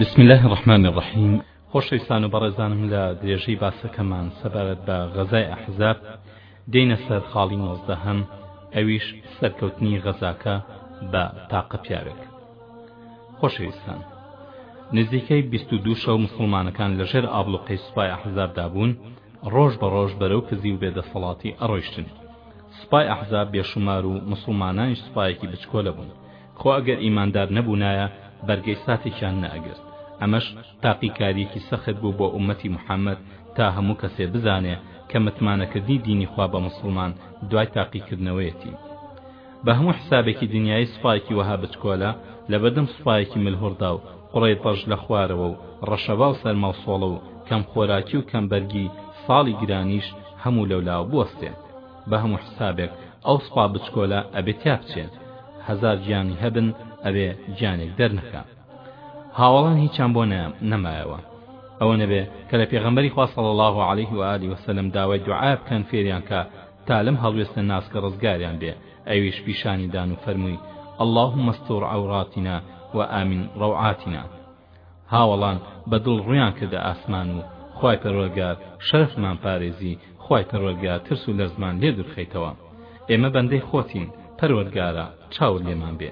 بسم الله الرحمن الرحیم خۆشەویستان و بەڕێزانم لە درێژەی باسەکەمان سەبارەت بە غەزای ئەحزاب دێنە سەر خاڵی نۆزدەهەم ئەویش سەرکەوتنی غەزاکە بە تاقە پیاوێک خۆشەویستان نزیکەی بیست و دوو شەو مسلمانەکان لەژێر ئابلوقەی سوپای ئەحزابدا بوون ڕۆژ بە ڕۆژ بەرەو کزی و بێدەسەڵاتی ئەڕۆیشتن سوپای ئەحزاب بێشومار و مسلمانانیش سوپایەکی بچکۆلە بوون خۆ ئەگەر ئیماندار نەبونایە بەرگەی ساتێکیان نەئەگرت ئەمەش تاقیکاریەکی سەخت بوو بۆ ئومەتی محمد تا هەموو کەسێ بزانێ کە متمانەکردنی دینی خوا بە موسڵمان دوای تاقیکردنەوەیەتی بە هەموو حسابێکی دنیای سوپایەکی وەها بچکۆلە لەبەردەم سوپایەکی ملهوڕدا و قوڕەیتەش لە خوارەوە و ڕەشەبا و سەرماوسۆڵە و کەم خۆراکی و کەم بەرگی ساڵی گرانیش هەموو لەولاوە بوەستێ بە هەموو حسابێک ئەو سپا بچکۆلە ئەبێ تیا بچێ هەزار گیانی هەبن ئەبێ گیانێک دەرنەکا هاوەڵان هیچیان بۆ نەمایەوە ئەوە نەبێ کە لە پێغەمبەری خوا صلی الله علیه و آله وسلم داوای دوعا بکەن فێریان کە تا لەم هەڵوێستە ناسکە ڕزگاریان بێ ئەویش پیشانی دان و فەرمووی اللهم استر عوراتنا وآمن روعاتنا هاوەڵان بە دڵ ڕوویان کردە ئاسمان و، خوای پەروەرگار شەرەفمان پارێزی، خوای پەروەرگار ترس و لەرزمان لێ دورخەیتەوە. ئێمە بەندەی خۆتین، پەروەرگارا چاور لێمان بێ.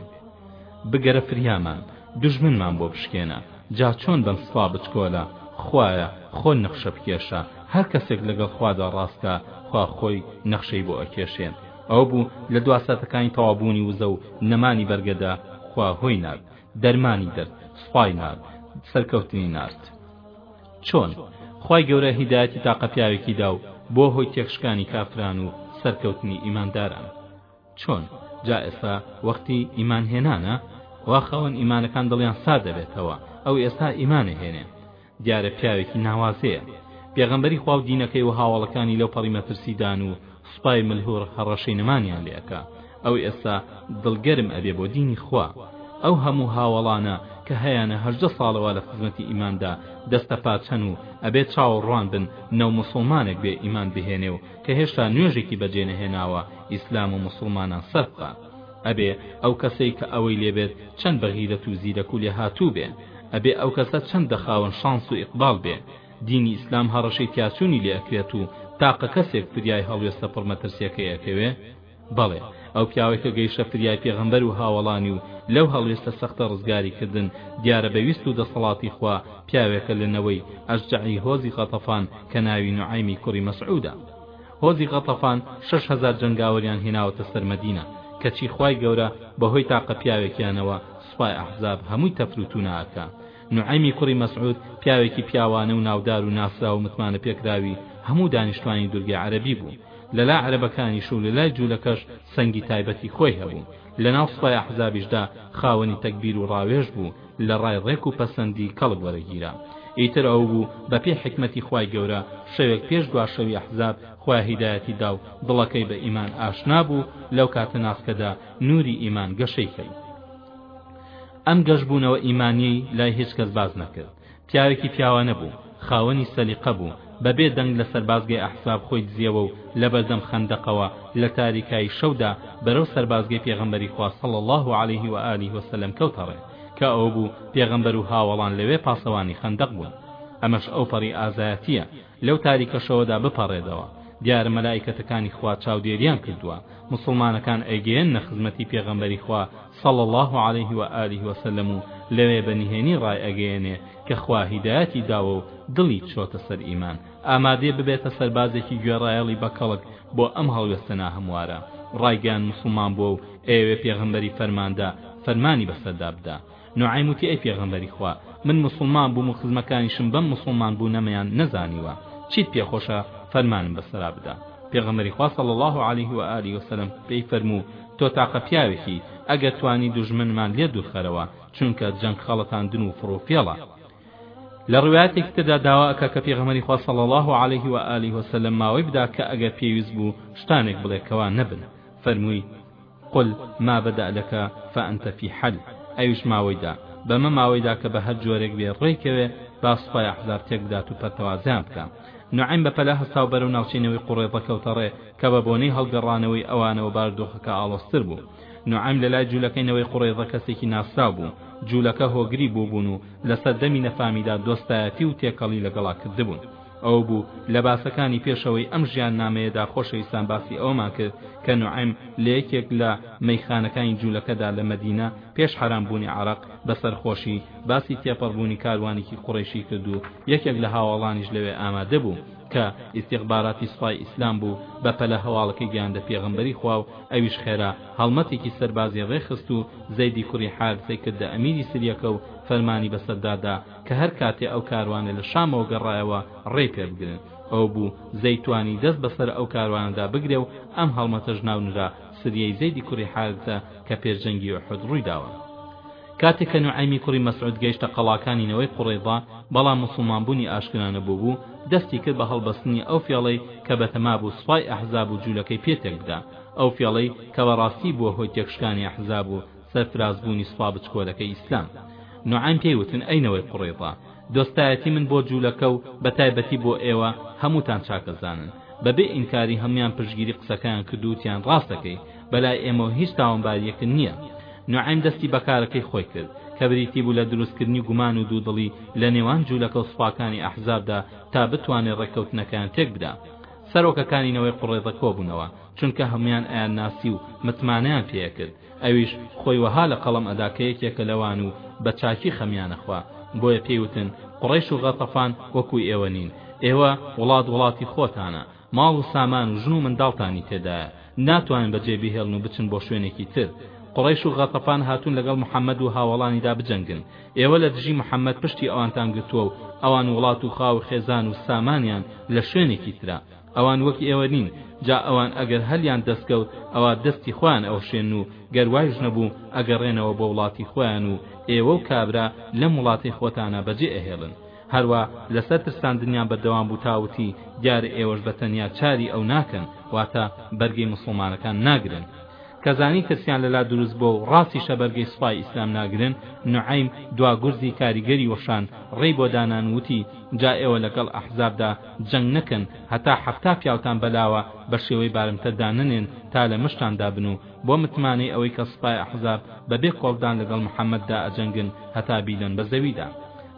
بگەرە فریامان، دوژمنمان بۆ بشکێنە. جا چۆن بەم سپا بچکۆلە، خوایە، خۆت نەخشە بکێشە. هەر کەسێک لەگەڵ خوادا ڕاست کا، خوا خۆی نەخشەی بۆ ئەکێشێ. ئەوە بوو لە دوا ساتەکانی تەواوبوونی وزە و نەمانی بەرگەدا، خوا هۆی نارد. دەرمانی دەرد سوپای نارد سەرکەوتنی نارد چۆن؟ خوای گەورە هیدایەتی تاقە پیاوێکی دا و بووە هۆی تێکشکانی کافران و سەرکەوتنی ئیمانداران چۆن؟ جا ئێستا وەختی ئیمان هێنانە؟ وا خاوەن ئیمانەکان دڵیان ساردەبێتەوە ئەو ئێستا ئیمان ئەهێنێ دیارە پیاوێکی ناوازەیە. پێغەمبەری خوا و دینەکەی و هاوەڵەکانی لەو پەڕی مەترسی دان و سوپای ملهوڕ هەڕەشەی نەمانیان لێ ئەکا. ئەو ئێستا دڵ گەرم ئەبێ بۆ دینی خوا. ئەو هەموو هاوەڵانە کە هەیانە هەژدە ساڵە وا لە خزمەتی ئیماندا دەستە پاچەن و ئەبێ چاوەڕوان بن نەو موسڵمانێک بێ ئیمان بهێنێ و کە هێشتا نوێژێکی بەجێ نەهێناوە ئیسلام و موسڵمانان سەربخا. ئەبێ ئەو کەسەی کە ئەوەی لێ بێت چەند بە غیرەت و زیرەک و لێهاتوو بێ ئەبێ ئەو کەسە چەندە خاوەن شانس و ئیقبال بێ دینی ئیسلام هەڕەشەی تیاچوونی لێ ئەکرێت و تاقە کەسێک فریای هەڵوێستە پڕ مەترسیەکەی ئەکەوێ بەڵێ ئەو پیاوەی کە گەیشتە فریای پێغەمبەر و هاوەڵانی و لەو هەڵوێستە سەختە ڕزگاری کردن دیارە بە ویست و دەسەڵاتی خوا پیاوێکە لە نەوەی ئەشجەعی هۆزی غەتەفان کە ناوی نوعەیمی کوڕی مەسعودە هۆزی غەطەفان شەش هەزار جەنگاوەریان هێناوەتە سەر مەدینە کەچی خوای گەورە بەهۆی تاقە پیاوێکیانەوە سوپای ئەحزاب هەمووی تەفرو تونا ئەکا نوعەیمی کوڕی مەسعود پیاوێکی پیاوانە و ناودار و ناسراو و متمانە پێکراوی هەموو دانیشتوانی دورگەی عەرەبی بوو لەلا عەرەبەکانیش و لەلای جولەکەش سەنگی تایبەتی خۆی هەبوو لەناو سوپای ئەحزابیشدا خاوەنی تەگبیر و ڕاوێژ بوو لە ڕای ڕێک و پەسەندی کەڵک وەرەگیرا ئیتر ئەو بوو بە پێی حیکمەتی خوای گەورە شەوێک پێش دوا شەوی ئەحزاب خوا هیدایەتی دا و دڵەکەی بە ئیمان ئاشنا بوو لەو کاتە ناسکەدا نوری ئیمان گەشەی کرد ئەم گەشبوونەوە ئیمانیەی لای هیچ کەس باس نەکرد پیاوێکی پیاوانە بوو، خاوەنی سەلیقە بوو، بەبێ دەنگ لە سەربازگەی ئەحزاب خۆی دزیەوە و لەبەردەم خەندەقەوە لە تاریکایی شەودا بەرەو سەربازگەی پێغەمبەری خوا صلی اللە علیه و آله و سلم کەوتە ڕێ کە ئەو بوو پێغەمبەر و هاوەڵان لەوێ پاسەوانی خەندەق بوون ئەمەش ئەوپەڕی ئازایەتیە لەو تاریکە شەوەدا بپەڕێدەوە دیارە مەلائیکەتەکانی خوا چاودێریان کردووە موسڵمانەکان ئەیگەیەننە خزمەتی پێغەمبەری خوا صلی اللە علیه و آله و سلم و لەوێ بە نهێنی ڕایئەگەیەنێ کە خوا هیدایەتی داوە و دڵی چۆتە سەر ئیمان ئامادەیە ببێتە سەربازێکی گوێڕایەڵی بە کەڵک بۆ ئەم هەڵوێستە ناهەموارە ڕایگەیاند موسڵمان بووە و ئەیەوێ پێغەمبەری فەرماندا فەرمانی بەسەردا بدا نوعەیم وتی ئەی پێغەمبەری خوا من موسڵمان بووم و خزمەکانیشم بەم موسڵمان بوونەمەیان نەزانیوە چیت پێخۆشە فەرمانم بەسەرا بدە پێغەمبەری خوا صلی الله علیه و آله و سلم پێی فەرموو تۆ تاقە پیاوێکی ئەگەر توانی دوژمنمان لێ دورخەرەوە چونکە جەنگ خەڵەتاندن و فڕو فێڵە. لە ڕوایەتێکی تردا داوا ئەکا کە پێغەمبەری خوا صلی اللە علیه و آله و سلم ماوەی بدا کە ئەگەر پێویست بوو شتانێک بڵێ کەوا نەبن فەرمووی، قل ما بدأ لک فأنت فی حل، ئەویش ماوەی دا، بەمە ماوەی دا کە بە هەر جۆرێک بێ ڕێی کەوێ با سوپای ئەحزاب تێک بدات و پەرتەوازەیان بکا. نوعەیم بە پەلە هەستا و بەرەو ناوچەی نەوەی قوڕێزە کەوتە ڕێ کە بە بۆنەی هەڵگەڕانەوەی ئەوانەوە بارودۆخەکە ئاڵۆزتر بوو. نوعەیم لە لای جوولەکەی نەوەی قوڕێزە کەسێکی ناسراو بوو. جوولەکە هۆگری بووبوون و لە سەردەمی نەفامیدا دۆستایەتی و تێکەڵی لەگەڵا کردبوون. ئەوە بوو لە باسەکانی پێشەوەی ئەم ژیاننامەیەدا خۆشەویستان باسی ئەوەمان کرد کە نوعەیم لە یەکێک لە مەیخانەکانی جوولەکەدا لە مەدینە پێش حەرام بوونی عەرەق بە سەرخۆشی باسی تێپەڕبوونی کاروانێکی قوڕەیشی کرد و یەکێک لە هاواڵانیش لەوێ ئامادە بوو، کە ئیستیخباراتی سوپای ئیسلام بوو، بە پەلە هەواڵەکەی گەیاندە پێغەمبەری خوا و ئەویش خێرا هەڵمەتێکی سەربازی ڕێ خست و زەیدی کوڕی حارسەی کردە ئەمیری سریەکە و فەرمانی بەسەردا دا کە هەر کاتێ ئەو کاروانە لە شامەوە گەڕایەوە ڕێی پێ بگرن. ئەوە بوو زەید توانی دەست بەسەر ئەو کاروانەدا بگرێ و ئەم هەڵمەتەش ناونرا، سریەی زەیدی کوڕی حارثە کە پێش جەنگی ئوحود ڕووی داوە. کاتێک کە نوعەیمی کوڕی مەسعود گەیشتە قەڵاکانی نەوەی قوڕەیضە بەڵام موسڵمان بوونی ئاشکرا نەبوو بوو، دەستی کرد بە هەڵبەستنی ئەو فێڵەی کە بەتەما بوو سوپای ئەحزاب و جوولەکەی پێ تێک بدا، ئەو فێڵەی کە بەڕاستی بووە هۆی تێکشکانی ئەحزاب و سەرفراز بوونی سوپا بچکۆلەکەی ئیسلام. نوعەیم پێی وتن، ئەی نەوەی قوڕەیضە! دۆستایەتی من بۆ جوولەکە و بە تایبەتی بۆ ئێوە، هەمووتان چاکەزانن. بە بێ ئینکاری هەموویان پشتگیری قسەکەیان کرد و وتیان ڕاست دەکەی، بە لای ئێمەوە هیچ تاوانبارییەکت نییە. نوعەیم دەستی بە کارەکەی خۆی کرد، کە بریتی بوو لە دروستکردنی گومان و دوودڵی لە نێوان جوولەکە و سوپاکانی ئەحزابدا تا بتوانێ ڕێککەوتنەکەیان تێک بدا. سەرۆکەکانی نەوەی قوڕەیضە کۆ بوونەوە، چونکە هەموویان ئەیانناسی و متمانەیان پێ ئەکرد. ئەویش خۆی وەها لە قەڵەم ئەدا کە یەکێکە لەوان و بە چاکی خەمیان ئەخوا بۆیە پێی وتن قوڕەیش و غەتەفان وەکوو ئێوە نین ئێوە وڵات وڵاتی خۆتانە ماڵ و سامان و ژن و منداڵتانی تێدایە ناتوانن بە جێ بیهێڵن و بچن بۆ شوێنێکی تر قوڕەیش و غەتەفان هاتوون لەگەڵ محەممەد و هاوەڵانیدا بجەنگن ئێوە لە دژی محەممەد پشتی ئەوانتان گرتووە و ئەوان وڵات و خاو و خێزان و سامانیان لە شوێنێکی ترە ئەوان وەک ئێوە نین جا ئەوان ئەگەر هەلیان دەست کەوت ئەوا دەستی خۆیان ئەوشێن و گەر وایش نەبوو ئەگەڕێنەوە بۆ وڵاتی خۆیان و ئێوە و کابرا لەم وڵاتەی خۆتانا بەجێ ئەهێڵن هەروا لەسەر ترساندنیان بەردەوام بوو تا وتی دیارە ئێوەش بە تەنیا چاری ئەو ناکەن واتە بەرگەی موسڵمانەکان ناگرن کە زانی ترسیان لەلا دروست بوە و ڕاستیشە بەرگەی سوپای ئیسلام ناگرن، نوعەیم، دوا گورزی کاریگەری وەشان، ڕێی بۆ دانان ووتی، جا ئێوە لەگەڵ ئەحزابدا جەنگ نەکەن، هەتا حەفتا پیاوتان بەلاوە بە شێوەی بارمتە دانەنێن تا لە مشتاندا بن و بۆ متمانەی ئەوەی کە سوپای ئەحزاب بە بێ کۆڵدان لەگەڵ محەمەددا ئەجەنگن هەتا بیلەن بە زەویدا.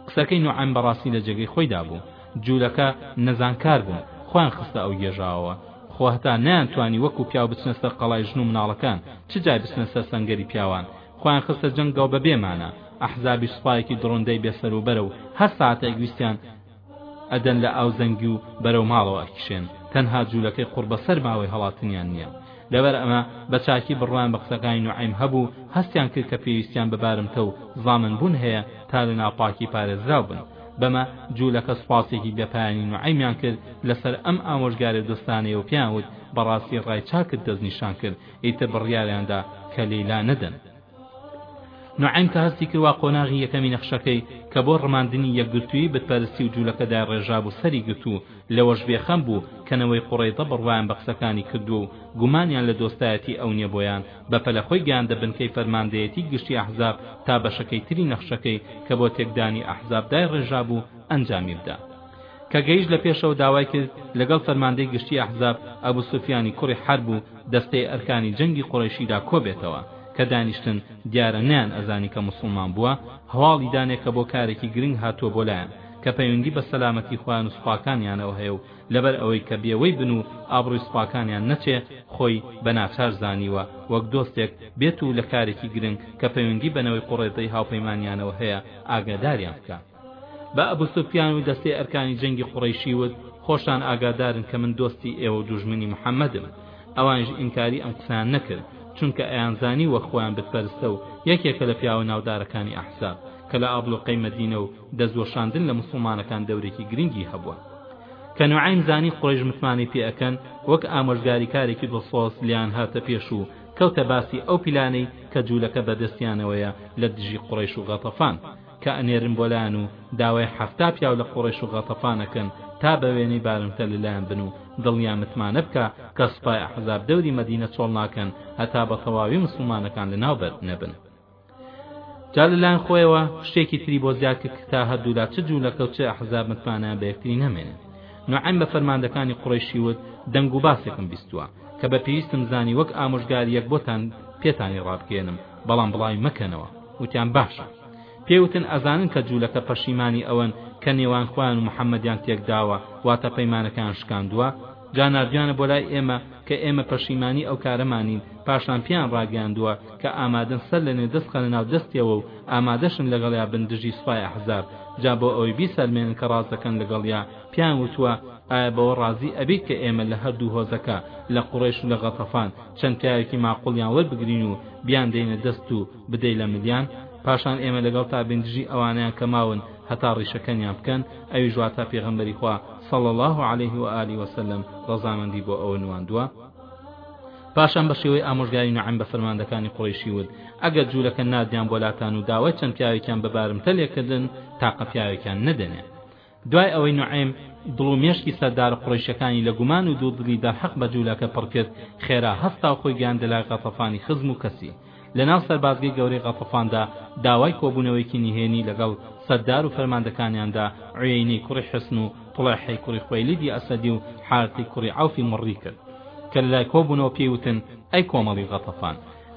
قسەکەی نوعەیم بەڕاستی لە جێگەی خۆیدا بوو. جولەکە نەزانکار بوون خۆیان خستە ئەو گێژاوەوە خۆ هەتا نەیان توانی وەکو پیاو بچنە سەر قەڵای ژن و مناڵەکان چ جای بچنە سەر سەنگەری پیاوان خۆیان خستە جەنگەوە بە بێ مانا ئەحزابیش سوپایەکی دڕندەی بێ سەر و بەرە و هەر ساتێک ویستیان ئەدەن لە ئاو زەنگی و بەرەو ماڵەوە ئەکیشێن تەنها جولەکەی قوڕبەسەر ماوەی هەڵاتنیان نییە لەبەر ئەمە بە چاکی بڕوایان بە قسەکانی نوعیم هەبوو هەستیان کرد کە پێویستیان بە بارمتە و زامن بوون هەیە تا لە ناپاکی پارێزراو بن بەمە جوولەکە سوپاسێکی بێپایانی نوعەیمیان کرد لەسەر ئەم ئامۆژگاریە دۆستانەیەو پێیان وت بەڕاستی ڕای چاکت دەست نیشان کرد ئیتر بڕیاریان دا کە لێی لا نەدەن نوعەیم کە هەستی کردوە قۆناغی یەکەمی نەخشەکەی کە بۆ ڕماندنی یەکگرتوویی بتپەرستی و جوولەکەدا ڕێژابوو سەری گرت و لەوەش بێ خەم بوو کە نەوەی قوڕەیزە بڕوایان بە قسەکانی کردووە و گومانیان لە دۆستایەتی ئەو نیە بۆیان بە پەلە خۆی گەیاندە بنکەی فەرماندەیەتی گشتی ئەحزاب تا بەشەکەی تری نەخشەکەی کە بۆ تێکدانی ئەحزاب دایڕێژابوو ئەنجامی بدا کە گەیشت لە پێشەوە داوای کرد لەگەڵ فەرماندەی گشتی ئەحزاب ئەبو سوفیانی کوڕی حەرب و دەستەی ئەرکانی جەنگی قوڕەیشیدا کۆبێتەوە کە دانیشتن دیارە نەیان ئەزانی کە موسڵمان بووە هەواڵی دانێ کە بۆ کارێکی گرنگ هاتووە بۆ لایان کە پەیوەندی بە سەلامەتی خۆیان و سوپاکانیانەوە هەیە و لەبەر ئەوەی کە بێوەی بن و ئابڕوی سوپاکانیان نەچێ خۆی بە ناچار زانیوە وەک دۆستێک بێت و لە کارێکی گرنگ کە پەیوەندی بە نەوەی قوڕێزەی هاوپەیمانیانەوە هەیە ئاگاداریان بکا بە ئەبو سوفیان و دەستەی ئەرکانی جەنگی قوڕەیشی وت خۆشتان ئاگادارن کە من دۆستی ئێوە و دوژمنی محەممەدم ئەوانیش ئینکاری ئەم قسەیان نەکرد چونکە ئەیانزانی وەک خۆیان بتپەرستە و یەکێکە لە پیاوە ناودارەکانی ئەحزاب کە لە ئابڵوقەی مەدینە و دەست وەشاندن لە موسڵمانەکان دەورێکی گرنگی هەبووە. کە نوعەیم زانی قوڕەیش متمانەی پێ ئەکەن، وەک ئامۆژگاریکارێکی دڵسۆز لێیان هاتە پێش و کەوتە باسی ئەو پیلانەی کە جوولەکە بە دەستیانەوەیە لە دژی قوڕەیش و غەتەفان کە ئەنێرن بۆ لایان و داوای حەفتا پیاو لە قوڕەیش و غەتەفان ئەکەن تا بە وێنەی بارمتە لە لایان بن و دڵنیان متمانە بکا کە سوپای ئەحزاب دەوری مەدینە چۆڵ ناکەن هەتا بە تەواوی موسڵمانەکان لە ناو بەر نەبن. جا لەلایەن خۆیەوە شتێکی تری بۆ زیاد کرد تا هەردوولا چ جوولەکە و چ ئەحزاب متمانەیان بە یەکتری نەمێنێ نوعەم بە فەرماندەکانی قڕیشی وت دەنگ و باسێکم بیستووە کە بە پێویستم زانی وەک ئامۆژگاریەک بۆتان پێتانی ڕابگەێنم بەڵام بڵاوی مەکەنەوە وتیان باشە پێوتن ئەزانن کە جوولەکە پەشیمانی ئەوەن کە نێوان خۆیان و محەممەدیان تێکداوە واتە پەیمانەکان شکاندووە جا ناردویانە بۆ لای ئێمە کە ئێمە پەشیمانی ئەو کارەمانین، پاشان پێیان ڕاگەیاندووە کە ئامادەن سەر لەنێ دەست خەنە ناو دەستیەوە و ئامادەشن لەگەڵیا بن دژی سوپای ئەحزاب، جا بۆ ئەوەی بیسەلمێنن کە ڕاست دەکەن لەگەڵیا پێیان وتووە، ئایا بەوە ڕازی ئەبیت کە ئێمە لە هەردوو هۆزەکە، لە قوڕەیش و لە غەتەفان، چەند پیاوێکی ماقوڵیان وەربگرین و بیاندەینە دەست و، بدەی لە ملیان پاشان ئێمە لەگەڵتا بین دژی ئەوانەیان کە ماون هەتا ڕیشەکەنیان بکەن ئەویش واتا پێغەمبەری خوا صلی اللە علیه و آله و سلم ڕەزامەندی بۆ ئەوە نواندووە پاشان بە شێوەی ئامۆژگاری نوعیم بە فەرماندەکانی قڕیشی ود ئەگەر جوولەکە ناردیان بۆ لاتان و داوای چەند پیاوێکیان بە بارمتە لێکردن تاقە پیاوێکیان نەدەنێ دوای ئەوەی نوعەیم دڵ و مێشکی سەردارە قوڕەیشەکانی لە گومان و دوو دڵی دەرحەق بە جوولەکە پڕ کرد، خێرا هەستا و خۆی گەیاندە لای غەتەفانی خزم و کەسی. لە ناو سەربازگەی گەورەی غەتەفاندا داوای کۆبوونەوەیەکی نهێنی لەگەڵ سەردار و فەرماندەکانیاندا، عویەینەی کوڕی حسن و طڵێحەی کوڕی خوەیلیدی ئەسەدی و حارثی کوڕی عەوفی مڕڕی کرد کە لە لای کۆبوونەوە پێی وتن، ئەی کۆمەڵی غەتەفان!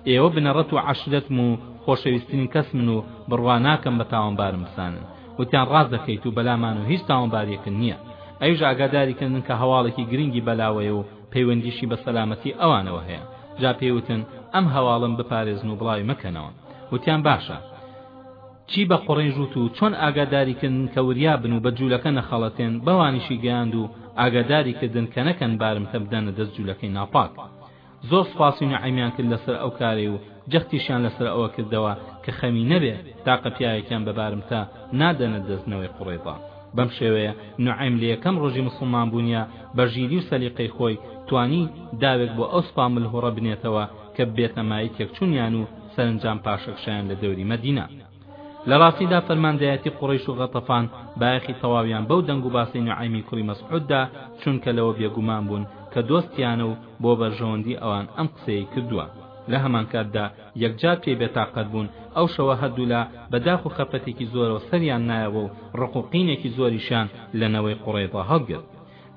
ئێوە بنەڕەت و عەشرەتم و خۆشەویسترین کەسمن و بڕوا ناکەم بە تاوانبارم بزانن وتیان ڕاست دەکەیت و بەلامان و هیچ تاوانباریەکن نییە ئەویش ئاگاداری کردن کە هەواڵێکی گرنگی بەلاوەیە و پەیوەندیشی بە سەلامەتی ئەوانەوە هەیە جا پێی وتن ئەم هەواڵەم بپارێزن و بڵاوی مەکەنەوە وتیان باشە چی بە قڕێژ وت و چۆن ئاگاداری کردن کە وریا بن و بە جوولەکە نەخەڵەتێن بەوانیشی گەیاند و ئاگاداری کردن کە نەکەن بارمتە بدەنە دەست جوولەکەی ناپاک زۆر سوپاسی نوعەیمیان کرد لەسەر ئەو کارەی و جەختیشیان لەسەر ئەوە کردەوە کە خەمی نەبێ تاقە پیاوێکیان بە بارمتە نادەنە دەست نەوەی قوڕەیزە. بەم شێوەیە نوعەیم لە یەکەم ڕۆژی موسڵمان بوونیا بە ژیری و سەلیقەی خۆی توانی داوێک بۆ ئەو سوپا ملهوڕە بنێتەوە کە ببێتە مایەی تێکچوونیان و سەرەنجام پاشەکشەیان لە دەوری مەدینە لە ڕاستیدا فەرماندەیەتی قوڕەیش و غەتەفان بایەخی تەواویان بەو دەنگوباسەی نوعەیمی کوڕی مەسعود دا، چونکە لەوە بێگومان بوون کە دۆستیانە و بۆ بەرژەوەندی ئەوان ئەم قسەیەی کردووە. لە هەمانکاتدا یەکجار پێی بێتاقەت بوون، ئەو شەوە هەردوولا بە داخ و خەفەتێکی زۆرەوە سەریان نایەوە و ڕق و قینێکی زۆریشیان لە نەوەی قوڕەیزە هەڵگرت.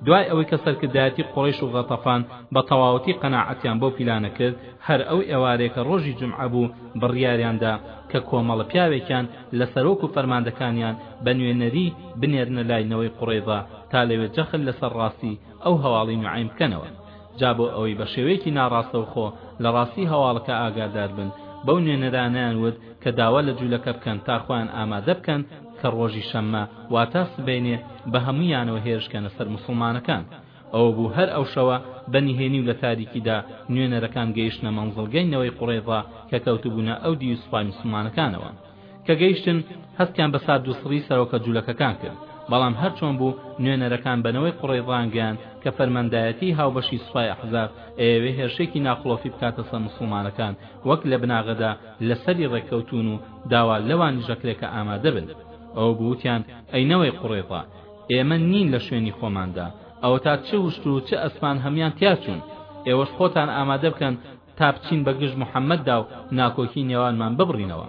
دوای ئەوەی کە سەرکردایەتی قوڕەیش و غەتەفان بە تەواوەتی قەناعەتیان بەو پیلانە کرد، هەر ئەو ئێوارەیە کە ڕۆژی جومعە بوو بڕیاریان دا کە کۆمەڵە پیاوێکیان لە سەرۆک و فەرماندەکانیان بە نوێنەری بنێرنە لای نەوەی قوڕەیزە تا لەوێ جەخت لەسەر ڕاستی ئەو هەواڵەی نوعەیم بکەنەوە جا بۆ ئەوەی بە شێوەیەکی ناڕاستەوخۆ لە ڕاستی هەواڵەکە ئاگادار بن بەو نوێنەرانەیان وت کە داوا لە جولەکە بکەن تا خۆیان ئامادە بکەن کە ڕۆژی شەممە واتە سبەینێ بە هەموویانەوە هێرشکەنە سەر موسڵمانەکان ئەوە بوو هەر ئەو شەوە بە نهێنی و لە تاریکیدا نوێنەرەکان گەیشتنە مەنزڵگەی نەوەی قوڕەیظە کە کەوتبوونە ئەو دیوی سوپای موسڵمانەکانەوە کە گەیشتن هەستیان بە ساردوسڕی سەرۆکە جولەکەکان کرد بەڵام هەرچۆن بوو نوێنەرەکان بە نەوەی قوڕەیظان گەیاند کە فەرماندایەتی هاوبەشی سوپای ئەحزاب ئەیەوێ هێرشێکی ناقڵۆفی بکاتە سەر موسڵمانەکان وەک لە بناغەدا لە سەری ڕێککەوتوون و داوا لەوانیش دەکرێ کە ئامادە بن. ئەوە بوو وتیان، ئەی نەوەی قوڕەیظە، ئێمە نین لە شوێنی خۆماندا، ئەوەتا چ وشتر و چ ئەسپان هەموویان تیا چوون، ئێوەش خۆتان ئامادە بکەن تا بچین بە گژ محەممەددا و ناکۆکیی نێوانمان ببڕینەوە.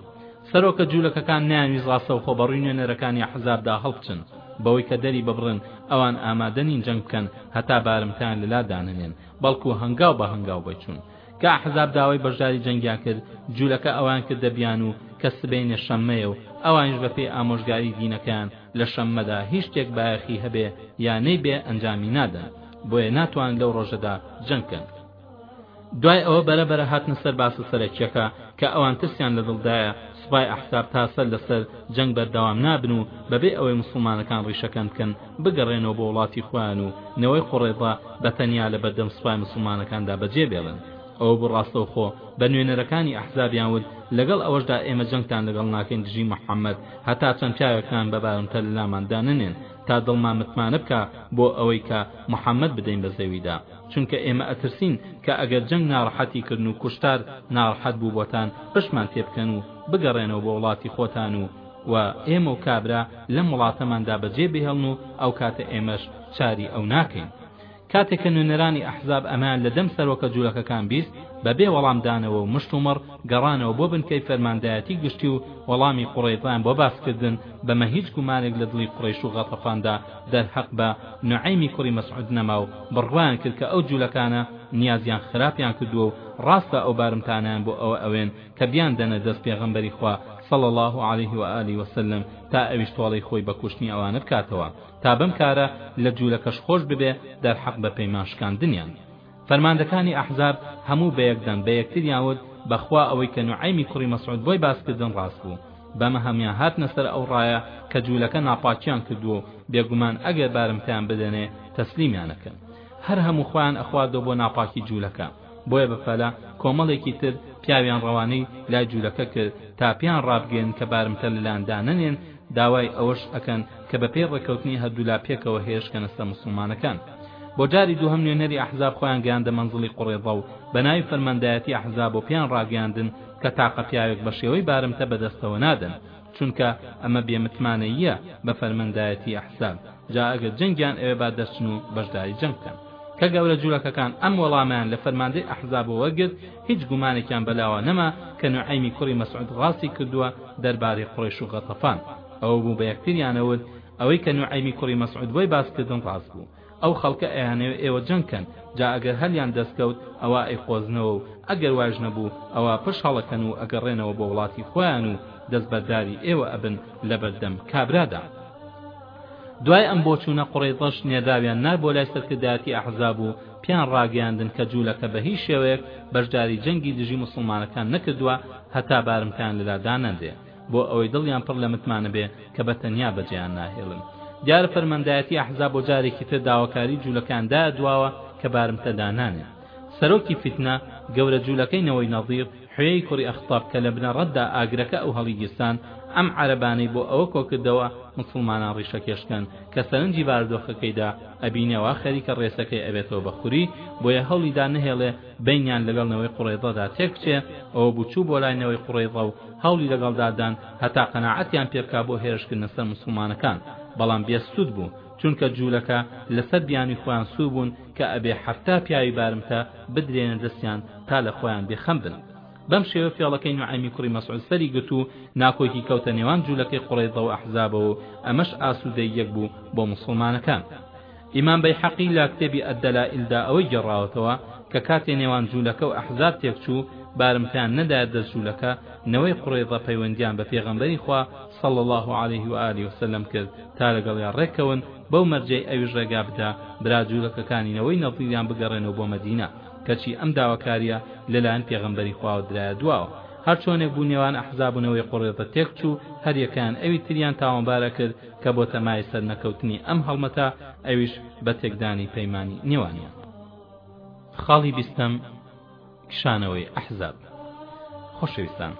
سەرۆکە جوولەکەکان نەیانویست ڕاستەوخۆ بە ڕووی نوێنەرەکانی ئەحزابدا هەڵبچن، بەوەی کە دەری ببڕن ئەوان ئامادە نین جەنگ بکەن هەتا بارمتەیان لەلا دانەنێن، بەڵکوو هەنگاو بە هەنگاو بەیچوون. کە ئەحزاب داوای بەشداری جەنگیان کرد جولەکە ئەوان کردە بیانو کە سبەینێ شەممەیە و ئەوانیش بە پێی ئامۆژگاری دینەکەیان لە شەممەدا هیچ شتێک بایەخی هەبێ یا نەیبێ ئەنجامی نادەن بۆیە ناتوان لەو ڕۆژەدا جەنگ کەن دوای ئەوە بەرە بەرە هاتنە سەر باسە سەرەکیەکە کە ئەوان ترسیان لە دڵدایە سوپای ئەحزاب تا سەر لەسەر جەنگ بەردەوام نابن و بەبێ ئەوەی موسڵمانەکان ڕیشەکەن بکەن بگەڕێنەوە بۆ وڵاتی خۆیان و نەوەی قوڕەیضە بە تەنیا لە بەردەم سوپای موسڵمانەکاندا بەجێ بێڵن ئەوە بوو ڕاستەوخۆ بە نوێنەرەکانی ئەحزابیان وت لەگەڵ ئەوەشدا ئێمە جەنگتان لەگەڵ ناکەین دژی محەمەد هەتا چەند پیاوێکمان بە بارمتە لە لامان دانەنێن تا دڵمان متمانە بکا بۆ ئەوەی کە محەمەد بدەین بە زەویدا چونکە ئێمە ئەترسین کە ئەگەر جەنگ ناڕەحەتی کردن و کوشتار ناڕەحەت بوو بۆتان پشتمان تێ بکەن و بگەڕێنەوە بۆ وڵاتی خۆتان و و ئێمە و کابرا لەم وڵاتەماندا بەجێ بهێڵن و ئەوکاتە ئێمەش چاری ئەو ناکەین. کاتێک کە نوێنەرانی ئەحزاب ئەمەیان لە دەم سەرۆکە جولەکەکان بیست، بە بێ وەڵام دانەوە و مشتومڕ گەڕانەوە بۆ بنکەی فەرماندایەتی گشتی و وەڵامی قوڕەیزەیان بۆ باس کردن، بەمە هیچ گومانێک لە دڵی قوڕەیش و غەتەفاندا دەرهەق بە نوعەیمی کوڕی مەسعود نەما و بڕوایان کرد کە ئەو جولەکانە نیازیان خراپیان کردووە و ڕاستە ئەو بارمتانەیان بۆ ئەوە ئەوێن کە بیان دەنە دەست پێغەمبەری خوا صلی اللە علیه و آله و سلم تا ئەویش تۆڵەی خۆی بە کوشتنی ئەوانە بکاتەوە تا بەم کارە لە جولەکەش خۆش ببێ دەرحەق بە پەیمان شکاندنیان فەرماندەکانی ئەحزاب هەموو بەیەک دەم بە یەکتریان وت بەخوا ئەوەی کە نوعەیمی کوڕی مەسعود بۆی باس کردن ڕاست بوو بەمە هەموان هاتنە سەر ئەو ڕایە کە جولەکە ناپاکیان کردووە و بێگومان ئەگەر بارمتەیان بدەنێ تەسلیمیان ئەکەن هەر هەموو خۆیان ئەخواردەوە بۆ ناپاکی جولەکە بۆیە بە پەلە کۆمەڵێکی تر پیاویان ڕەوانەی لای جولەکە کرد تا پێیان ڕابگەیەن کە بارمتە لەلایان دانەنێن، داوای ئەوەش ئەکەن کە بە پێی ڕێککەوتنی هەردوولا پێکەوە هێرشکەنە سەر موسڵمانەکان. بۆ جاری دووهەم نوێنەری ئەحزاب خۆیان گەیاندە مەنزڵی قوڕێزە و بەناوی فەرماندایەتی ئەحزاب و پێیان ڕاگەیاندن کە تاقە پیاوێک بەشێوەی بارمتە بەدەستەوە نادەن، چونکە ئەمە بێ متمانەییە بە فەرمەندایەتی ئەحزاب جا ئەگەر جەنگیان ئەوێ با دەرچن و بەشداری جەنگ بکەن کە گەورە جولەکەکان ئەم وەڵامەیان لە فەرماندەی ئەحزابەوە وەرگرت هیچ گومانێکیان بەلاوە نەما کە نوعەیمی کوڕی مەسعود ڕاستی کردووە دەربارەی قوڕەیش و غەتەفان ئەوە بوو بە یەکتریانەوت ئەوەی کە نوعەیمی کوڕی مەسعود بۆی باس کردن ڕاست بوو ئەو خەڵکە ئەیانەوێ ئێوە جەنگ کەن جا ئەگەر هەلیان دەست کەوت ئەوا ئەیقۆزنەوە و ئەگەر وایش نەبوو ئەوا پش هەڵەکەن و ئەگەڕێنەوە بۆ وڵاتی خۆیان و دەستبەرداری ئێوە ئەبن لەبەردەم کابرادا دوای ئەم بۆچوونە قڕەیزەش نێرداویان نار بۆ لای سەرکردایەتی ئەحزاب و پیان ڕاگەیاندن کە جوولەکە بە هیچ شێوەیەک بەشداری جەنگی دژی موسڵمانەکان نەکردووە هەتا بارمتان لەلا دانەنرێ بۆ ئەوەی دڵیان پڕ لە متمانە بێ کە بە تەنیا بەجێیان ناهێڵن. دیارە فەرماندایەتی ئەحزاب بۆ جارێکی تر داواکاری جوولەکەیان دایە دواوە کە بارمتە دانانێن. سەرۆکی فیتنە، گەورە جوولەکەی نەوەی نەضیر، حویەی کوڕی ئەخطەب کە لە بنەڕەتدا ئاگرەکە ئەو هەڵیگیرسان، ئەم عەرەبانەی بۆ ئەوە کۆ کردەوە موسڵمانان ڕیشەکێش بکەن کە سەرنجی بارودۆخەکەیدا ئەبینێ وا خەریکە ڕێسەکەی ئەبێتەوە بە خوری، بۆیە هەوڵی دا نەهێڵێ بەینیان لەگەڵ نەوەی قوڕەیضەدا تێک بچێ، ئەوە بوو چوو بۆ لای نەوەی قوڕەیضە و هەوڵی لەگەڵدا دان هەتا قەناعەتیان پێ بکا بۆ هێرشکردنە سەر موسڵمانەکان بەڵام بێ سود بوو چونکە جولەکە لەسەر بیانوی خۆیان سور بوون کە ئەبێ حەفتا پیاوی بارمتە بدرێنە دەستیان تا لە خۆیان بێ خەم بن بەم شێوە فێڵەکەی نوعەیمی کوڕی مەسعود سەری گرت و ناکۆکی کەوتە نێوان جولەکەی قوڕەیزە و ئەحزابەوە و ئەمەش ئاسودەییەک بوو بۆ موسڵمانەکان ئیمام بەیهەقی لە کتێبی الدلائلدا ئەوەی گێڕاوەتەوە کە کاتێ نێوان جوولەکە و ئەحزاب تێکچوو بارمتەیان نەدایە دەست جوولەکە نەوەی قوڕەیضە پەیوەندیان بە پێغەمبەری خوا صلی اللە علیه و آله وسلم کرد تا لەگەڵیا ڕێککەون بەو مەرجەی ئەویش ڕێگا بدا برا جوولەکەکانی نەوەی نەضیریان بگەڕێنەوە بۆ مەدینە کەچی ئەم داواکاریە لەلایەن پێغەمبەری خواوە درایە دواوە هەرچۆنێک بوو نێوان ئەحزاب و نەوەی قوڕەیضە تێکچوو هەریەکەیان ئەوی تریان تاوانبار ئەکرد کە بۆتە مایەی سەرنەکەوتنی ئەم هەڵمەتە ئەویش بە تێکدانی پەیمانی نێوانیان. خاڵی بیستەم، کشانەوەی ئەحزاب. خۆشەویستان،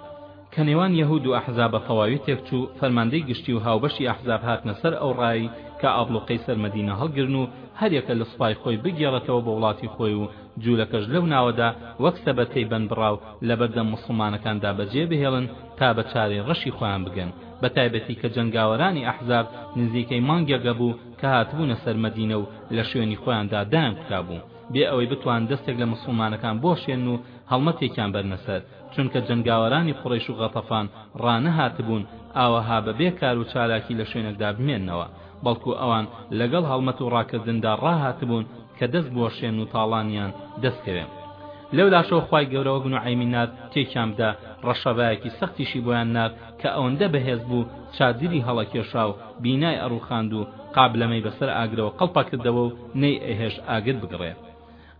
کە نێوان یەهود و ئەحزاب بە تەواوی تێکچوو، فەرماندەی گشتی و هاوبەشی ئەحزاب هاتنە سەر ئەو ڕای کە ئابڵوقەی سەر مەدینە هەڵگرن و هەر یەکە لە سوپای خۆی بگێڕێتەوە بۆ وڵاتی خۆی و جولەکەش لەو ناوەدا وەک سەبەتەی بەندبڕاو لەبەردەم موسڵمانەکاندا بەجێبهێڵن تا بە چارەی ڕەشی خۆیان بگەن بە تایبەتی کە جەنگاوەرانی ئەحزاب نزیکەی مانگێک ئەبوو کە هاتبوونە سەر مەدینە و لە شوێنی خۆیاندا دایانکوتابوو بێ ئەوەی بتوانن دەستێک لە موسڵمانەکان بوەشێنن و هەڵمەتێکیان بەرنە سەر چونکە جەنگاوەرانی قوڕەیش و غەتەفان ڕانەهاتبوون ئاوەها بە بێ کار و چالاکی لە شوێنێکدا بمێننەوە بەڵکو ئەوان لەگەڵ هەڵمەت و ڕاکردندا ڕاهاتبوون کە دەست بوەشێنن و تاڵانیان دەست کەوێ. لەولاشەوە خوای گەورە وەک نوعەیمی نارد تێکیان بدا ڕەشەبایەکی سەختیشی بۆیان نارد کە ئەوەندە بەهێز بوو چادری هەڵەکێشا و بینای ئەڕوخاند و قابلەمەی بەسەر ئاگرەوە قڵپەکردەوە و نەی ئەهێشت ئاگر بگڕێ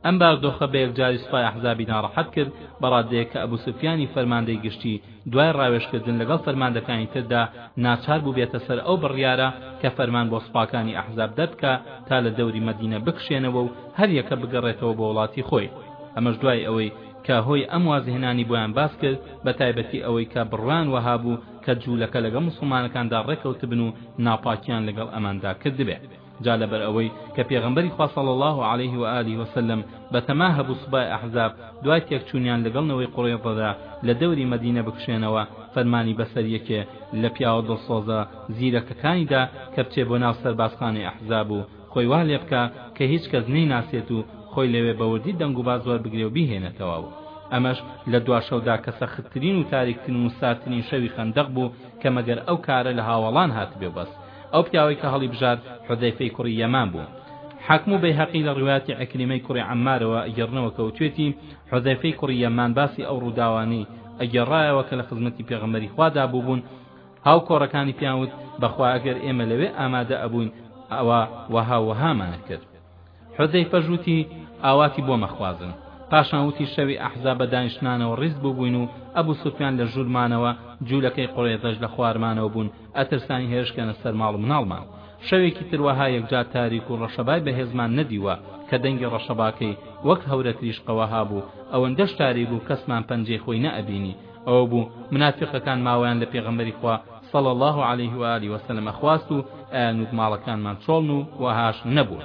ئەم بارودۆخە بەیەکجاری سوپای ئەحزابی ناڕەحەت کرد بە ڕادەیەک کە ئەبو سوفیانی فەرماندەی گشتی دوای ڕاوێژکردن لەگەڵ فەرماندەکانی تردا ناچار بوو بێتە سەر ئەو بڕیارە کە فەرمان بۆ سوپاکانی ئەحزاب دەربکا تا لە دەوری مەدینە بکشێنەوە و هەر یەکە بگەڕێتەوە بۆ وڵاتی خۆی ئەمەش دوای ئەوەی کە هۆی ئەم وازهێنانی بۆیان باس کرد بە تایبەتی ئەوەی کە بڕوایان وەها بوو کە جوولەکە لەگەڵ موسڵمانەکاندا ڕێککەوتبن و ناپاکییان لەگەڵ ئەماندا کردبێ جا لەبەر ئەوەی کە پێغەمبەری خوا صلی اللە علیه و آله و سلم بەتەما هەبوو سوپای ئەحزاب دوای تێکچوونیان لەگەڵ نەوەی قوڕیضەدا لە دەوری مەدینە بکشێنەوە فەرمانی بەسەر یەکێ لە پیاوە دڵسۆزە زیرەکەکانیدا کە بچێ بۆ ناو سەربازخانەی ئەحزاب و خۆی وا لێ بکا کە هیچ کەس نەیناسێت و خۆی لەوێ بە وردی دەنگوباس وەربگرێ و بیهێنێتەوە و ئەمەش لە دوا شەودا کە سەختترین و تاریکترین و ساردترین شەوی خەندەق بوو کە مەگەر ئەو کارە لە هاوەڵان هاتبێ و بەس ئەو پیاوەی کە هەڵیبژارد حوزەیفەی کوڕی یەمان بوو حاکم و بەیهەقی لە ڕوایەتی عیکریمەی کوڕی عەممارەوە ئەگێڕنەوە کە وتوێتی حوزەیفەی کوڕی یەمان باسی ئەو ڕووداوانەی ئەگێڕایەوە کە لە خزمەتی پێغەمبەری خوادا بووبوون هاو کۆڕەکانی پێیان وت بەخوا ئەگەر ئێمە لەوێ ئامادە ئەبووین ئەوا وەها وەهامان ئەکرد حوزەیفەش وتی ئاواتی بۆ مەخوازن پاشان وتی شەوی ئەحزاب بە دانیشتنانەوە ڕیز بووبووین و ئەبوو سوفیان لە ژوورمانەوە جوولەکەی قوڕێزەش لە خوارمانەوە بوون ئەترسانی هێرشکەنە سەر ماڵ و مناڵمان شەوێکی تر وەها یەکجار تاریک و ڕەشەبای بەهێزمان نەدیوە کە دەنگی ڕەشەباکەی وەک هەورە تریشقەوە هابوو ئەوەندەش تاریک بوو کەسمان پەنجەی خۆی نەئەبینی ئەوە بوو منافیقەکان ماوەیان لە پێغەمبەری خوا صلی اللە علیه و آله وسلم خواست و ئەیانوت ماڵەکانمان چۆڵن و وەهاش نەبووە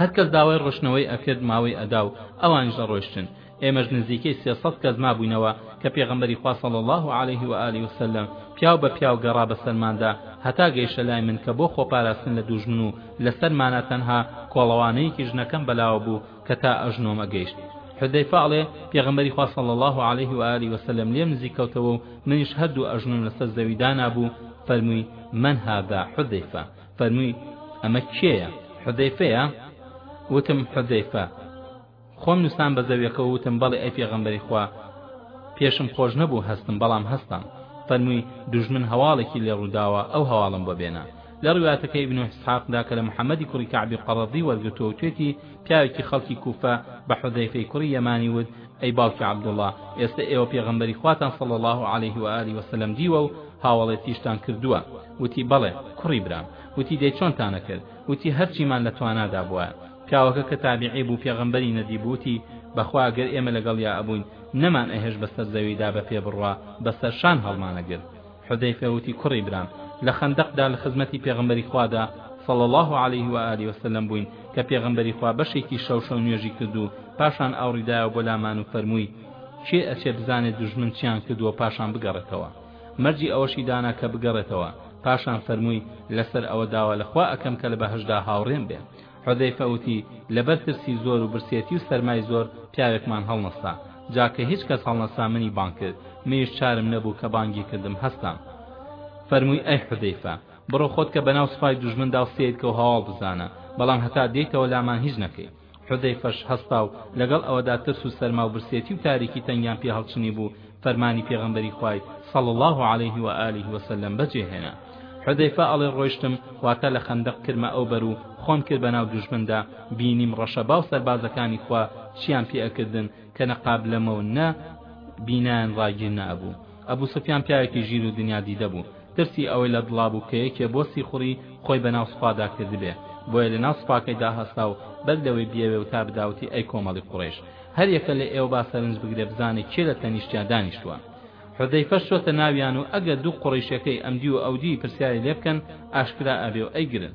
هەرکەس داوای ڕۆشنەوەی ئەکرد ماوەی ئەدا و ئەوانیش ئەڕۆشتن ئێمەش نزیکەی سێسەد کەس مابووینەوە کە پێغەمبەری خوا صلی اللە علیه و آله وسلم پیاو بە پیاو گەڕا بەسەرماندا هەتا گەیشە لای من کە بۆ خۆپاراستن لە دوژمن و لەسەرمانە تەنها کۆڵەوانەیەکی ژنەکەم بەلاوە بوو کە تا ئەژنۆمە گەیشت حودەیفە ئەڵێ پێغەمبەری خوا صلی الله علیه و آله وسلم لێم نزیک کەوتەوە و منیش هەردوو ئەژنۆم لەسەر زەوی دانابوو فەرمووی من هذا حودەیفە فەرمووی ئەمە کێیە حودەیفەیە وتم حودەیفە خۆم نووسان بە زەویەکەەوە وتم بەڵێ ئەی پێغەمبەری خوا پێشم خۆش نەبوو هەستم بەڵام هەستم فەرمووی دوژمن هەواڵێکی لێ ڕووداوە ئەو هەواڵم بۆ بێنە لە ڕوایەتەکەی ابن اسحاق دا کە لە محمدی کوڕی کەعبی قەڕەزی وەرگرتووە وتوێتی، پیاوێکی خەڵکی کوفە بە حوزەیفەی کوڕی یەمانی وت، ئەی باوکی عبداللە، ئێستە ئێوە پێغەمبەری خواتان صلی اللە علیه و آله وسلم دیوە و هاوەڵێتیشتان کردووە؟ وتی، بەڵێ کوڕی برام. وتی، دەی چۆنتان ئەکرد؟ وتی، هەرچیمان لە توانادا بوایە. پیاوەکە کە تابیعی بوو پێغەمبەری نەدیبوو وتی، بەخوا گەر ئێمە لەگەڵیا ئەبووین نەمان ئەهێشت بەسەر زەویدا بە پێ بڕوا بەسەر شان هەڵمانەگرت. حوزەیفە وتی، کوڕی برام لە خەندەقدا لە خزمەتی پێغەمبەری خوادا صلی اللە علیه و آله وسلم بووین کە پێغەمبەری خوا بەشێکی شەو شەو نوێژی کرد و پاشان ئاوڕیدایەوە بۆ لامان و فەرمووی کێ ئەچێ بزانێ دوژمن چیان کردووە پاشان بگەڕێتەوە مەرجی ئەوەشی دانا کە بگەڕێتەوە پاشان فەرمووی لەسەر ئەوە داوا لە خوا ئەکەم کە لە بەهەشدا هاوڕێم بێ حوزەیفە وتی، لەبەر ترسی زۆر و برسێتی و سەرمای زۆر پیاوێکمان هەڵنەستا، جا کە هیچ کەس هەڵنەستا منی بانگ کرد، منیش چارم نەبوو کە بانگی کردم هەستام. فەرمووی، ئەی حوزەیفە! بڕۆ خۆت کە بەناو سوپای دوژمندا و سەیر کە و هەواڵ بزانە، بەڵام هەتا دێیتەوە لامان هیچ نەکەی. حوزەیفەش هەستا و لەگەڵ ئەوەدا ترس و سەرما و برسێتی و تاریکی تەنگیان پێ هەڵچنیبوو، فەرمانی پێغەمبەری خوای صلی اللە علیه و آله و سلم بەجێ هێنا حذیفە ئەڵێ ڕۆیشتم واتە لە خەندەق کرمە ئەو بەر و خۆم کرد بەناو دوژمندا بینیم ڕەشەبا و سەربازەکانی خوا چیان پێ ئەکردن کە نە قابلەمە و نە بینایان ڕاگیر نەبوو ئەبوو سفیان پیاوێکی ژیر و دنیا دیدە بوو ترسی ئەوەی لە دڵا بوو کە یەکێ بۆ سیخوڕی خۆی بە ناو سوپادا کردبێ بۆیە لە ناو سوپاکەیدا هەستا و بەر لەوەی بیەوێ و تا بداوتی ئەی کۆمەڵی قوڕێش هەر یەکە لە ئێوە با سەرنج بگرێ بزانێ کێ لە تەنیشتیا دانیشتووە حوزەیفەش چۆتە ناویان و ئەگەر دوو قوڕیشەکەی ئەمدی و ئەودی پرسیاری لێ بکەن ئاشکرا ئەبێ و ئەیگرن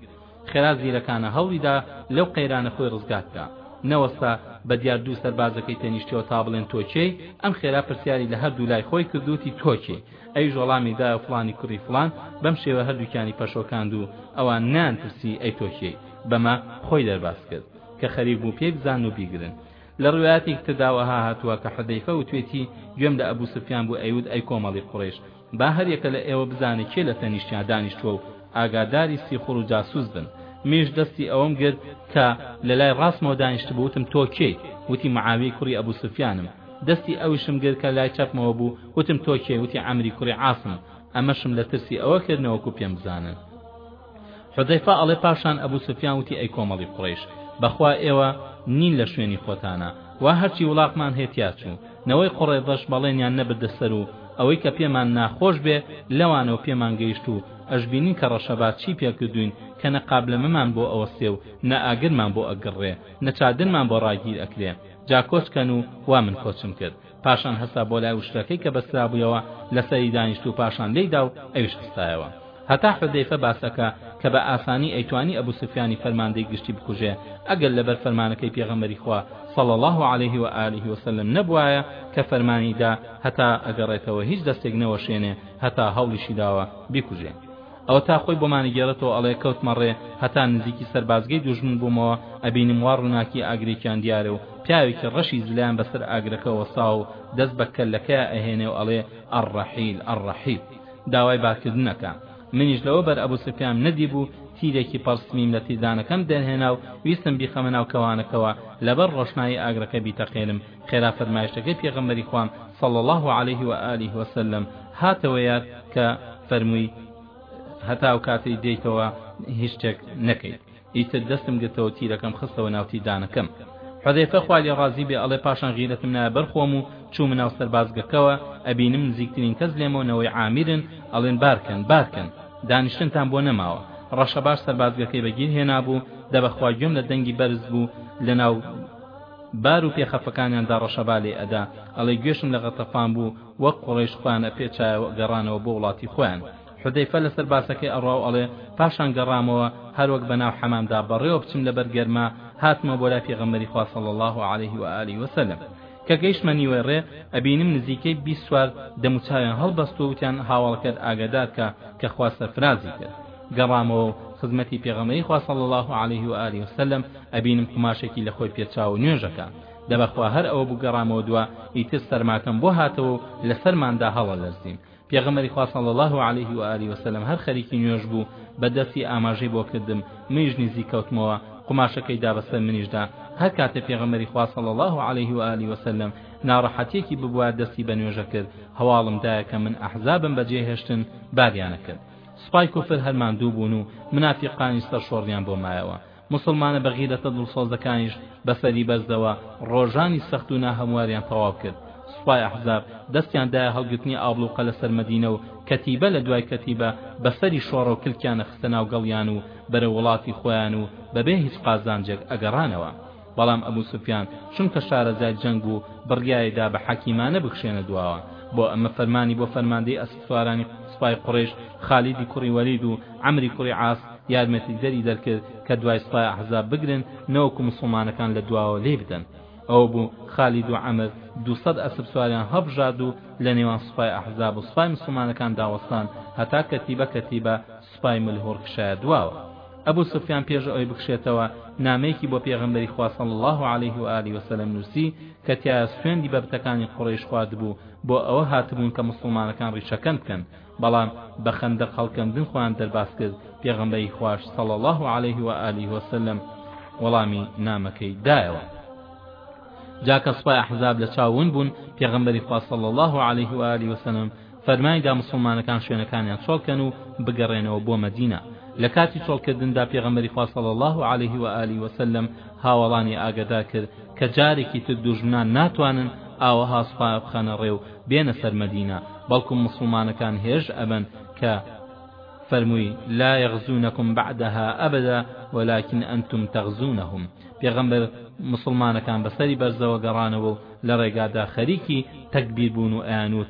خێرا زیرەکانە هەوڵیدا لەو قەیرانە خۆی ڕزگار بکا نەوەستا بە دیار دوو سەربازەکەی تەنیشتەوە تا بڵێن تۆ کێی ئەم خێرا پرسیاری لە هەردوو لای خۆی کردوتی تۆ کێی ئەویش وەڵامی دایە فڵانی کوڕی فڵان بەم شێوە هەردووکیانی پەشۆکاند و ئەوان نان پرسی ئەی تۆ کێی بەمە خۆی دەرباز کرد کە خەریک بوو پێی بزانن و بیگرن لە ڕوایەتێکی تردا وەها هاتووە کە حودەیفە وتوێتی گوێم لە ئەبوو سفیان بوو ئەیوت ئەی کۆمەڵی قوڕێش با هەریەکە لە ئێوە بزانێ کێ لە تەنیشتیان دانیشتووە و ئاگاداری سیخوڕ و جاسوس بن منیش دەستی ئەوم گرت کە لە لای ڕاستمەوە دانیشتبوو وتم تۆ کێی وتی معاویەی کوڕی ئەبوو سفیانم دەستی ئەویشم گرت کە لای چەپمەوە بوو وتم تۆ کێی وتی عەمری کوڕی عاسم ئەمەشم لە ترسی ئەوە کرد نەوەکو پێم بزانن حوزەیفە ئەڵێ پاشان ئەبو سوفیان وتی ئەی کۆمەڵی قوڕەیش بەخوا ئێوە نین لە شوێنی خۆتانا وا هەرچی وڵاخمان هەیە تیا چوو نەوەی قوڕەیضەش بەڵێنیان نەبردە سەر و ئەوەی کە پێمان ناخۆش بێ لەوانەوە پێمان گەیشت و ئەشبینین کە ڕەشەبا چی پێکردوین کە نە قابلەمەمان بۆ ئەوەستێ و نە ئاگرمان بۆ ئەگڕڕێ نە چادرمان بۆ ڕاگیر ئەکرێ جا کۆچ کەن و وا من کۆچم کرد پاشان هەستا بۆ لای وشکەکەی کە بەسترابوویەوە لەسەری دانیشت و پاشان لێیدا و ئەویش هەستایەوە هەتا حودەیفە باسەکە کە بە ئاسانی ئەیتوانی ئەبو سفیانی فەرماندەی گشتی بکوژێ ئەگەر لەبەر فەرمانەکەی پێغەمبەری خوا صلی الله علیه و آله وسلم نەبوایە کە فەرمانی دا هەتا ئەگەڕێتەوە هیچ دەستێک نەوەشێنێ هەتا هەوڵیشی داوە بیکوژێ ئەوەتا خۆی بۆمانەگێڕێتەوە ئەڵێ کەوتمە ڕێ هەتا نزیکی سەربازگەی دوژمن بوومەوە ئەبینم وا ڕووناکی ئاگرێکیان دیارە و پیاوێکی ڕەشی زلەیان بەسەر ئاگرەکە وەستاوە و دەست بە کەللەکەیا ئەهێنێ و ئەڵێ الرحیل الرحیل داوای بارکردن ئەکا منیش لەوە بەر ئەبو سفیانم نەدیبوو تیرێکی پەڕ سمیم لە تیردانەکەم دەرهێنا و ویستم بیخەمە ناو کەوانەکەوە لەبەر ڕۆشنایی ئاگرەکە بیتەقێنم خێرا فەرمایشتەکەی پێغەمبەری خوام صلی اللە علیه و آله و سلم هاتەوە یاد کە فەرمووی هەتاو کاتەی دێیتەوە هیچ شتێک نەکەیت ئیتر دەستم گرتەوە تیرەکەم خستەوە ناو تیردانەکەم حەذێفە خوا لێ ڕازی بێ ئەڵێ پاشان غیرەتم نایە بەرخۆم و چوومە ناو سەربازگەکەوە ئەبینم نزیکترین کەس لێمە نەوەی عامیرن ئەڵێن بارکەن بارکەن دانیشتنتان بۆ نەماوە ڕەشەباش سەربازگەکەی بەگیر هێنابوو دەبەخوا گوێم لە دەنگی بەرز بوو لەناو بار و پێخەفەکانیان داڕەشەبا لێ ئەدا، ئەڵێ گوێشم لە غەتەفان بوو وەک قوڕەیش خۆیان ئەپێچایەوە ئەگەڕانەوە بۆ وڵاتی خۆیان. حودەیفە لەسەر باسەکەی ئەڕوا و ئەڵێ، پاشان گەڕامەوە هەروەک بەناو حەمامدا بەڕێوە بچم لەبەر گەرما هاتمەوە بۆ لای پێغەمبەری خوا صلی اللە علیە و آله و سلم کە گەیشتمە نیوەی ڕێ ئەبینم نزیکەی بیست سوار دەموچاویان هەڵبەستووە وتیان هاوەڵەکەت ئاگادار کە کە خوا سەرفرازی کرد گەڕامەوە و خزمەتی پێغەمبەری خوا صلی اللە علیه و آله و سلم ئەبینم قوماشێکی لە خۆی پێ چاوە نوێژ ئەکا دە بەخوا هەر ئەوە بوو گەڕامەوە دوا ئیتر سەرماکەم بۆ هاتەوە و لەسەرماندا هەڵەلەرزیم پێغەمبەری خوا صلی اللە علیه و آله و سلم هەر خەریکی نوێژ بوو بە دەستی ئاماژەی بۆ کردم منیش نزیک کەوتمەوە قوماشەکەی دا بەسەر منیشدا هەر کاتێ پێغەمبەری خوا صلی اللە علیه و آله و سلم ناڕەحەتیەکی ببوایە دەستی بە نوێژە کرد هەواڵم دایە کە من ئەحزابم بەجێهێشتن باریانە کرد سوپای کوفر هەر ماندوو بوون و منافیقانیش سەرشۆڕیان بۆ مایەوە، موسڵمانە بەغیرەتە دڵسۆزەکانیش بەسەری بەرزەوە ڕۆژانی سەخت و ناهەمواریان تەواو کرد، سوپای ئەحزاب دەستیان دایە هەڵگرتنی ئابڵوقە لەسەر مەدینە و کەتیبە لە دوای کەتیبە بەسەری شۆڕە و کلکیانە خستە ناو گەڵیان و بەرەو وڵاتی خۆیان و بەبێ هیچ قازانجێک ئەگەڕانەوە. بەڵام ئەبو سوفیان چونکە شارەزای جەنگ بوو بڕیاری دا بە حەکیمانە بکشێنە دواوە بۆ ئەمە فەرمانی بۆ فەرماندەی ئەسپسوارانی سوپای قوڕەیش خالیدی کوڕی وەلید و عەمری کوڕی عاس یارمەتیدەری دەرکرد کە دوای سوپای ئەحزاب بگرن نەوەکو موسڵمانەکان لە دواوە لێی بدەن ئەوە بوو خالید و عەمر دووسەد ئەسپ سواریان هەڵبژارد و لە نێوان سوپای ئەحزاب و سوپای مسلمانەکان داوەستان هەتا کەتیبە کەتیبە سوپای ملهوڕ کشایە دواوە ئەبو سوفیان پێش ئەوەی بکشێتەوە نامەیەکی بۆ پێغەمبەری خوا صلی الله علیه و آله وسلم نووسی کە تیایە سوێندی بە بتەکانی قوڕەیش خواردبوو بۆ ئەوە هاتبوون کە مسلمانەکان ڕیشەکەن بکەن بەڵام بە خەندەق هەڵکەندن خۆیان دەرباز کرد پێغەمبەری خواش صلی الله علیه و آله وسلم وەڵامی نامەکەی دایەوە جاکە سوپای ئەحزاب لە چاون بوون پێغەمبەری خوا صلی الله علیه و آله وسلم فەرمانی دا موسڵمانەکان شوێنەکانیان چۆڵ کەن و بگەڕێنەوە بۆ مەدینە لە کاتی چۆڵ کردندا پێغەمبەری خوا صلی اللە علیه و آله و سلم هاوەڵانی ئاگەدار کرد کە جارێکی تر دوژمنان ناتوانن ئاوەها سوپا بخەنە ڕێ و بێنە سەر مەدینە بەڵکو موسڵمانەکان هێرش ئەبەن کە فەرمووی لا یغزونکم بعدها ئەبدا ولكن ئەنتم تغزونهم پێغەمبەر مسلمانەکان بەسەری بەرزەوە گەڕانەوە و لە ڕێگادا خەریکی تەکبیر بوون و ئەیانوت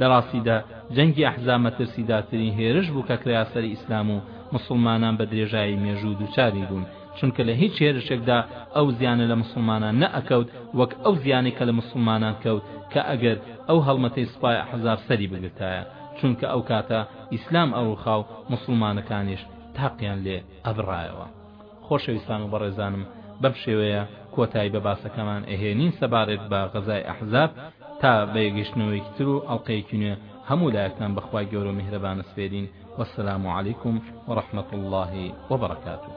لە ڕاستیدا جەنگی ئەحزاب مەترسیدارترین هێرش بوو کە کرایە سەر ئیسلام و موسڵمانان بە درێژایی مێژوو دووچاری بوون چونکە لە هیچ هێرشێکدا ئەو زیانە لە موسڵمانان نەئەکەوت وەک ئەو زیانەی کە لە موسڵمانان کەوت کە ئەگەر ئەو هەڵمەتەی سوپای ئەحزاب سەری بگرتایە چونکە ئەو کاتە ئیسلام ئەڕوخا و موسڵمانەکانیش تاقیان لێ ئەبڕایەوە خۆشەویستان و بەڕێزانم بەم شێوەیە کۆتایی بە باسەکەمان ئەهێنین سەبارەت بە غەزای ئەحزاب تا بە یەکگەشتنەوەیەکی تر و ئەڵقەیەکی نوێ هەموو لایەکتان بەخوای گەورەو میهرەبان ئەسپێرین وەسەلام علیکم وەڕەحمەت اللە وبەڕەکاتوه